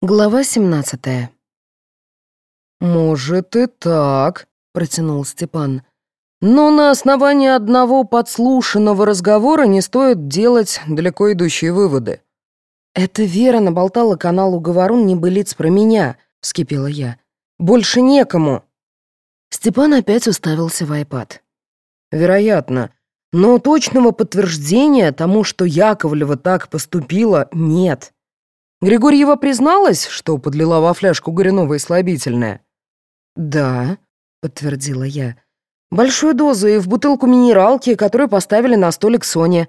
Глава 17 «Может и так», — протянул Степан. «Но на основании одного подслушанного разговора не стоит делать далеко идущие выводы». «Это Вера наболтала каналу «Говорун» небылиц про меня», — вскипела я. «Больше некому». Степан опять уставился в айпад. «Вероятно. Но точного подтверждения тому, что Яковлева так поступила, нет». Григорьева призналась, что подлила во фляжку горяновое слабительное. «Да», — подтвердила я. «Большую дозу и в бутылку минералки, которую поставили на столик Соне.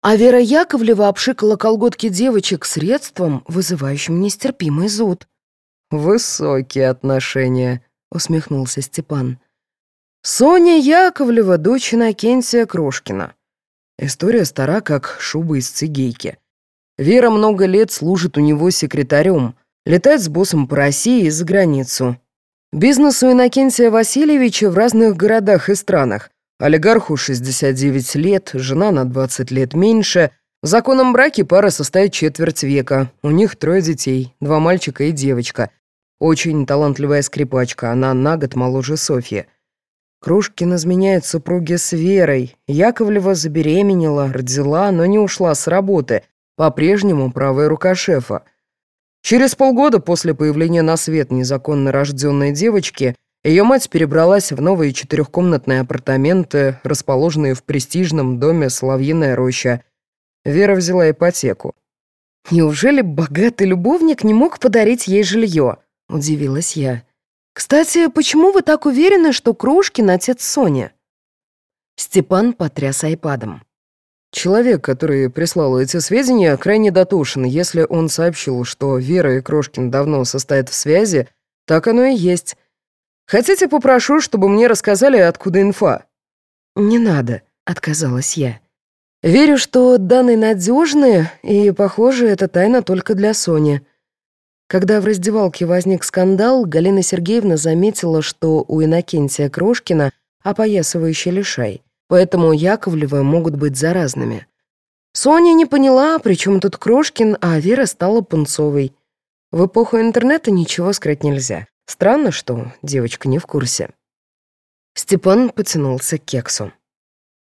А Вера Яковлева обшикала колготки девочек средством, вызывающим нестерпимый зуд». «Высокие отношения», — усмехнулся Степан. «Соня Яковлева, дочь Иннокентия Крошкина. История стара, как шуба из цигейки. Вера много лет служит у него секретарем, летает с боссом по России и за границу. Бизнес у Иннокентия Васильевича в разных городах и странах. Олигарху 69 лет, жена на 20 лет меньше. В законном браке пара состоит четверть века. У них трое детей, два мальчика и девочка. Очень талантливая скрипачка, она на год моложе Софьи. Кружкин изменяет супруге с Верой. Яковлева забеременела, родила, но не ушла с работы по-прежнему правая рука шефа. Через полгода после появления на свет незаконно рожденной девочки ее мать перебралась в новые четырехкомнатные апартаменты, расположенные в престижном доме «Соловьиная роща». Вера взяла ипотеку. «Неужели богатый любовник не мог подарить ей жилье?» — удивилась я. «Кстати, почему вы так уверены, что Кружкин отец Сони?» Степан потряс айпадом. Человек, который прислал эти сведения, крайне дотошен. Если он сообщил, что Вера и Крошкин давно состоят в связи, так оно и есть. Хотите, попрошу, чтобы мне рассказали, откуда инфа?» «Не надо», — отказалась я. «Верю, что данные надежные, и, похоже, это тайна только для Сони». Когда в раздевалке возник скандал, Галина Сергеевна заметила, что у Иннокентия Крошкина опоясывающий лишай — поэтому Яковлевы могут быть заразными. Соня не поняла, при чем тут Крошкин, а Вера стала пунцовой. В эпоху интернета ничего скрыть нельзя. Странно, что девочка не в курсе. Степан потянулся к кексу.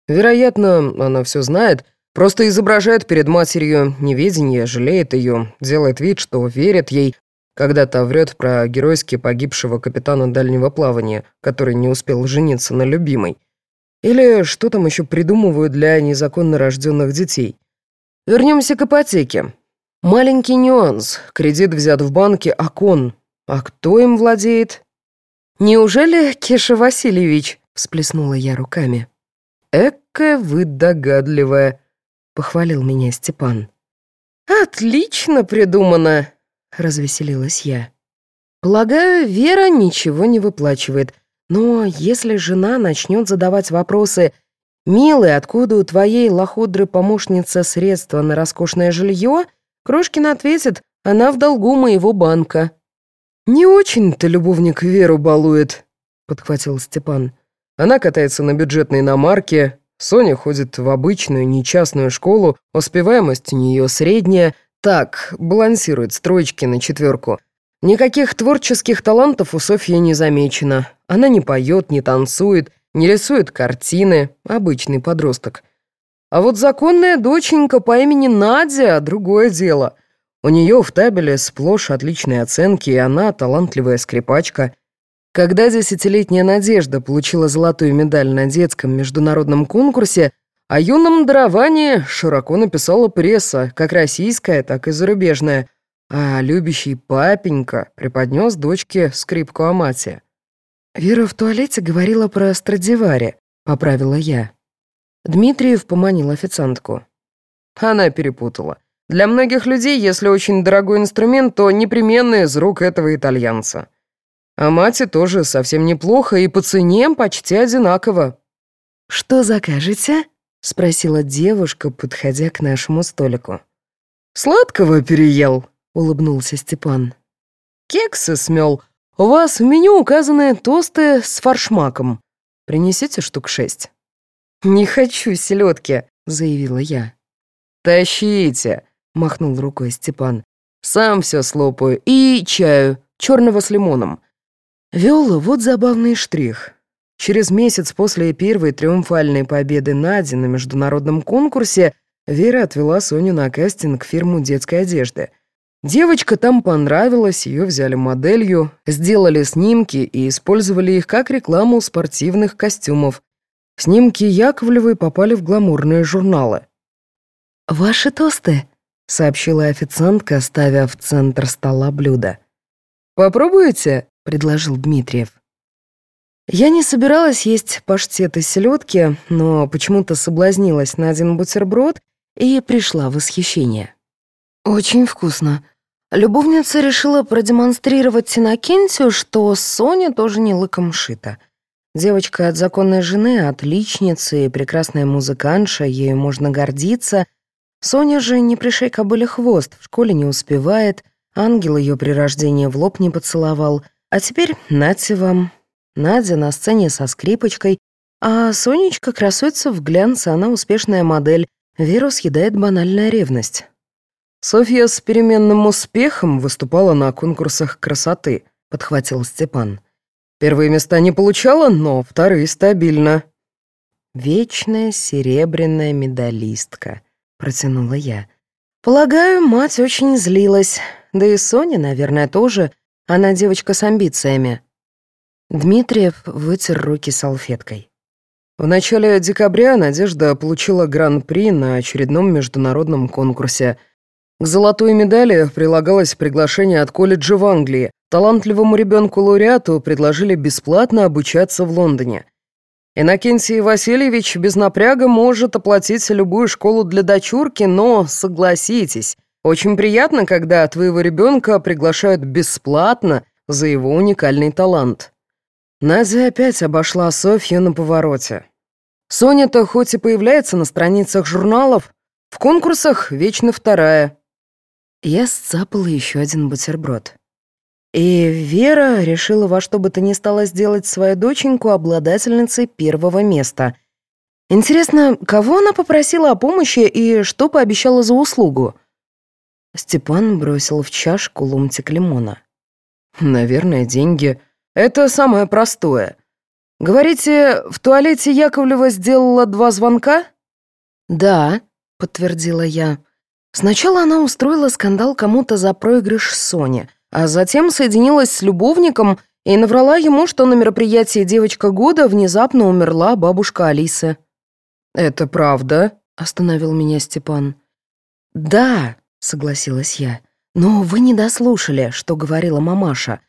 Вероятно, она все знает, просто изображает перед матерью неведение, жалеет ее, делает вид, что верит ей, когда та врет про геройски погибшего капитана дальнего плавания, который не успел жениться на любимой. Или что там еще придумывают для незаконно рожденных детей. Вернемся к ипотеке. Маленький нюанс. Кредит взят в банке Акон. А кто им владеет? Неужели Кеша Васильевич? Всплеснула я руками. Экая вы догадливая, похвалил меня Степан. Отлично придумано, развеселилась я. Полагаю, Вера ничего не выплачивает, но если жена начнет задавать вопросы «Милый, откуда у твоей лохудры помощница средства на роскошное жилье?» Крошкин ответит «Она в долгу моего банка». «Не очень-то любовник Веру балует», — подхватил Степан. «Она катается на бюджетной иномарке, Соня ходит в обычную, нечастную школу, успеваемость у нее средняя, так, балансирует строчки на четверку. Никаких творческих талантов у Софьи не замечено. Она не поет, не танцует, не рисует картины. Обычный подросток. А вот законная доченька по имени Надя — другое дело. У нее в табеле сплошь отличные оценки, и она талантливая скрипачка. Когда десятилетняя Надежда получила золотую медаль на детском международном конкурсе, о юном даровании широко написала пресса, как российская, так и зарубежная — а любящий папенька преподнес дочке скрипку о мате. «Вера в туалете говорила про Страдивари», — поправила я. Дмитриев поманил официантку. Она перепутала. Для многих людей, если очень дорогой инструмент, то непременно из рук этого итальянца. А мате тоже совсем неплохо и по цене почти одинаково. «Что закажете?» — спросила девушка, подходя к нашему столику. «Сладкого переел», — улыбнулся Степан. «Кексы смел. У вас в меню указаны тосты с фаршмаком. Принесите штук шесть». «Не хочу селедки», — заявила я. «Тащите», — махнул рукой Степан. Сам все слопаю. И чаю, черного с лимоном. Виола, вот забавный штрих. Через месяц после первой триумфальной победы Нади на международном конкурсе Вера отвела Соню на кастинг в фирму детской одежды. Девочка там понравилась, ее взяли моделью, сделали снимки и использовали их как рекламу спортивных костюмов. Снимки Яковлевой попали в гламурные журналы. «Ваши тосты», — сообщила официантка, ставя в центр стола блюдо. «Попробуете?» — предложил Дмитриев. Я не собиралась есть паштет из селедки, но почему-то соблазнилась на один бутерброд и пришла в восхищение. «Очень вкусно», Любовница решила продемонстрировать Иннокентию, что Соня тоже не лыком шита. Девочка от законной жены, отличницы и прекрасная музыкантша, ею можно гордиться. Соня же не пришей кобыле хвост, в школе не успевает, ангел ее при рождении в лоб не поцеловал. А теперь нате вам. Надя на сцене со скрипочкой, а Сонечка красуется в глянце, она успешная модель. Веру съедает банальная ревность. Софья с переменным успехом выступала на конкурсах красоты, подхватил Степан. Первые места не получала, но вторые стабильно. Вечная серебряная медалистка, протянула я. Полагаю, мать очень злилась. Да и Соня, наверное, тоже. Она девочка с амбициями. Дмитриев вытер руки салфеткой. В начале декабря Надежда получила гран-при на очередном международном конкурсе — к золотой медали прилагалось приглашение от колледжа в Англии. Талантливому ребенку-лауреату предложили бесплатно обучаться в Лондоне. Иннокентий Васильевич без напряга может оплатить любую школу для дочурки, но, согласитесь, очень приятно, когда твоего ребенка приглашают бесплатно за его уникальный талант. Надя опять обошла Софью на повороте. Соня-то хоть и появляется на страницах журналов, в конкурсах вечно вторая. Я сцапала еще один бутерброд. И Вера решила во что бы то ни стало сделать свою доченьку обладательницей первого места. Интересно, кого она попросила о помощи и что пообещала за услугу? Степан бросил в чашку ломтик лимона. «Наверное, деньги. Это самое простое. Говорите, в туалете Яковлева сделала два звонка?» «Да», — подтвердила я. Сначала она устроила скандал кому-то за проигрыш Соне, а затем соединилась с любовником и наврала ему, что на мероприятии «Девочка года» внезапно умерла бабушка Алисы. «Это правда?» — остановил меня Степан. «Да», — согласилась я, — «но вы не дослушали, что говорила мамаша.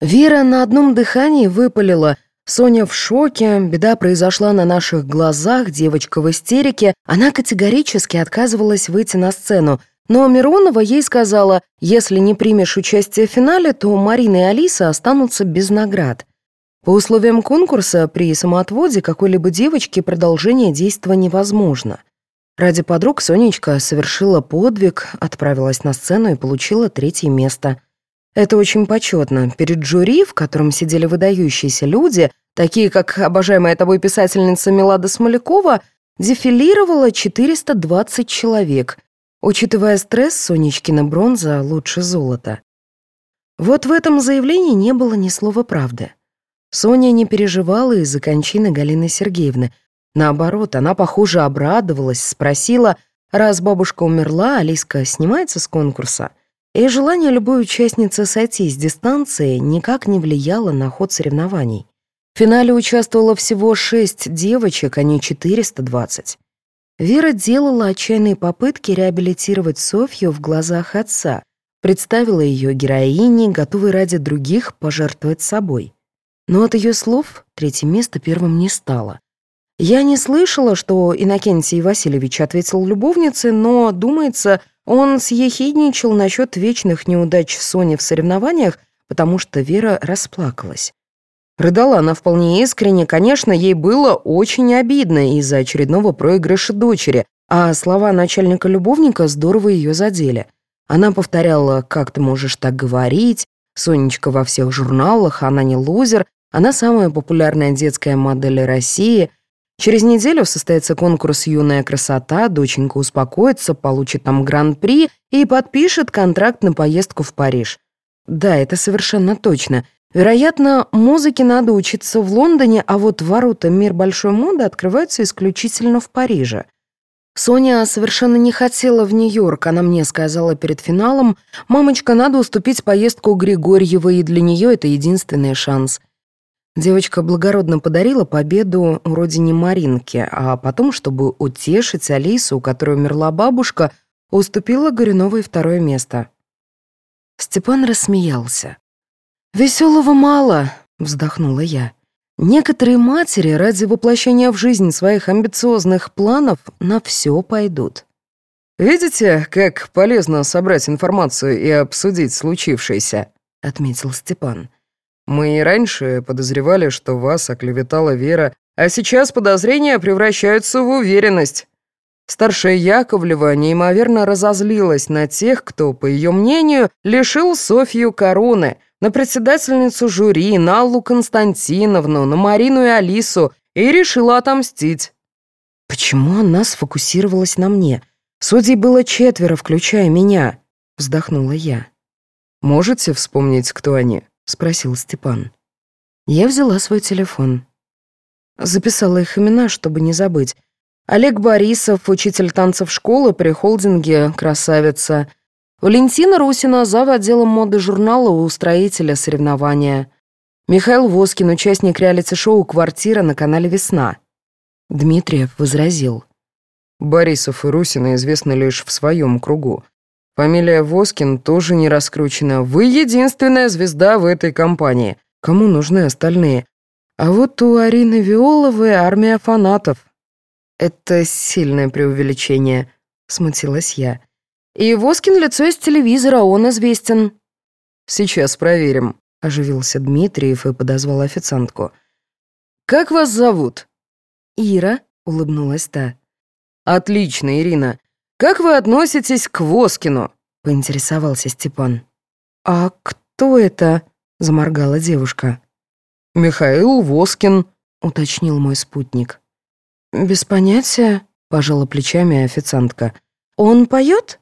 Вера на одном дыхании выпалила — Соня в шоке, беда произошла на наших глазах, девочка в истерике. Она категорически отказывалась выйти на сцену, но Миронова ей сказала, если не примешь участие в финале, то Марина и Алиса останутся без наград. По условиям конкурса при самоотводе какой-либо девочки продолжение действия невозможно. Ради подруг Сонечка совершила подвиг, отправилась на сцену и получила третье место – это очень почетно. Перед жюри, в котором сидели выдающиеся люди, такие как обожаемая тобой писательница Милада Смолякова, дефилировало 420 человек. Учитывая стресс, Сонечкина бронза лучше золота. Вот в этом заявлении не было ни слова правды. Соня не переживала из-за кончины Галины Сергеевны. Наоборот, она, похоже, обрадовалась, спросила, раз бабушка умерла, Алиска снимается с конкурса — и желание любой участницы сойти с дистанции никак не влияло на ход соревнований. В финале участвовало всего шесть девочек, а не 420. Вера делала отчаянные попытки реабилитировать Софью в глазах отца, представила ее героиней, готовой ради других пожертвовать собой. Но от ее слов третье место первым не стало. Я не слышала, что Иннокентий Васильевич ответил любовнице, но, думается, он съехидничал насчет вечных неудач Сони в соревнованиях, потому что Вера расплакалась. Рыдала она вполне искренне, конечно, ей было очень обидно из-за очередного проигрыша дочери, а слова начальника-любовника здорово ее задели. Она повторяла «как ты можешь так говорить?», «Сонечка во всех журналах, она не лузер», «она самая популярная детская модель России», Через неделю состоится конкурс «Юная красота», доченька успокоится, получит там гран-при и подпишет контракт на поездку в Париж. Да, это совершенно точно. Вероятно, музыке надо учиться в Лондоне, а вот ворота «Мир большой моды» открываются исключительно в Париже. Соня совершенно не хотела в Нью-Йорк. Она мне сказала перед финалом, «Мамочка, надо уступить поездку Григорьевой, и для нее это единственный шанс». Девочка благородно подарила победу родине Маринке, а потом, чтобы утешить Алису, у которой умерла бабушка, уступила Горюновой второе место. Степан рассмеялся. «Веселого мало», — вздохнула я. «Некоторые матери ради воплощения в жизнь своих амбициозных планов на все пойдут». «Видите, как полезно собрать информацию и обсудить случившееся?» — отметил Степан. «Мы и раньше подозревали, что вас оклеветала Вера, а сейчас подозрения превращаются в уверенность. Старшая Яковлева неимоверно разозлилась на тех, кто, по ее мнению, лишил Софью короны — на председательницу жюри, на Аллу Константиновну, на Марину и Алису и решила отомстить. «Почему она сфокусировалась на мне? Судей было четверо, включая меня», — вздохнула я. «Можете вспомнить, кто они?» — спросил Степан. Я взяла свой телефон. Записала их имена, чтобы не забыть. Олег Борисов, учитель танцев школы при холдинге «Красавица», Валентина Русина, зав. отделом моды журнала у устроителя соревнования. Михаил Воскин, участник реалити-шоу «Квартира» на канале «Весна». Дмитриев возразил. Борисов и Русина известны лишь в своем кругу. Фамилия Воскин тоже не раскручена. Вы единственная звезда в этой компании. Кому нужны остальные? А вот у Арины Виоловой армия фанатов. Это сильное преувеличение, смутилась я. И Воскин лицо из телевизора, он известен». «Сейчас проверим», — оживился Дмитриев и подозвал официантку. «Как вас зовут?» «Ира», — улыбнулась та. «Отлично, Ирина. Как вы относитесь к Воскину?» — поинтересовался Степан. «А кто это?» — заморгала девушка. «Михаил Воскин», — уточнил мой спутник. «Без понятия», — пожала плечами официантка. «Он поет?»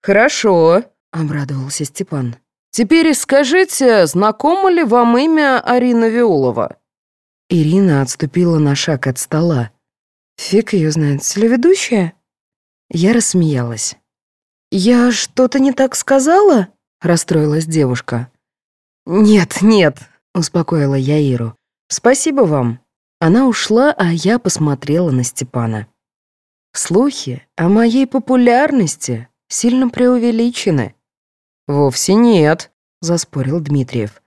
«Хорошо», — обрадовался Степан. «Теперь скажите, знакомо ли вам имя Арина Виолова?» Ирина отступила на шаг от стола. «Фиг ее знает, телеведущая?» Я рассмеялась. «Я что-то не так сказала?» — расстроилась девушка. «Нет, нет», — успокоила я Иру. «Спасибо вам». Она ушла, а я посмотрела на Степана. Слухи о моей популярности сильно преувеличены». «Вовсе нет», — заспорил Дмитриев.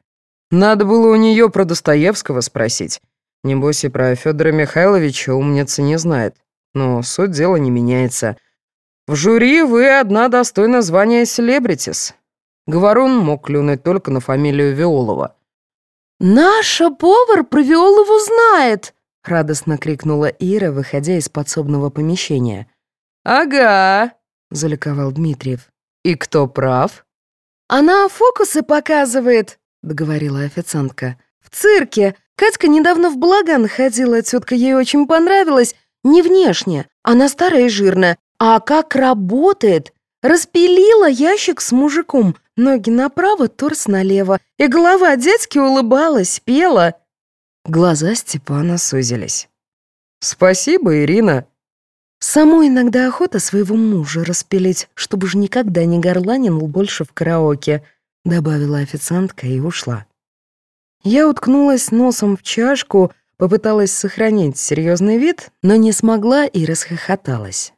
«Надо было у нее про Достоевского спросить. Небось и про Федора Михайловича умница не знает. Но суть дела не меняется. В жюри вы одна достойна звания селебритис. Говорун мог клюнуть только на фамилию Виолова». «Наша повар про Виолову знает!» — радостно крикнула Ира, выходя из подсобного помещения. «Ага», — заликовал Дмитриев. «И кто прав?» «Она фокусы показывает», — договорила официантка. «В цирке. Катька недавно в балаган ходила, тетка ей очень понравилась. Не внешне, она старая и жирная. А как работает? Распилила ящик с мужиком. Ноги направо, торс налево. И голова дядьки улыбалась, пела». Глаза Степана сузились. «Спасибо, Ирина», Саму иногда охота своего мужа распилить, чтобы же никогда не горланил больше в караоке», — добавила официантка и ушла. Я уткнулась носом в чашку, попыталась сохранить серьезный вид, но не смогла и расхохоталась.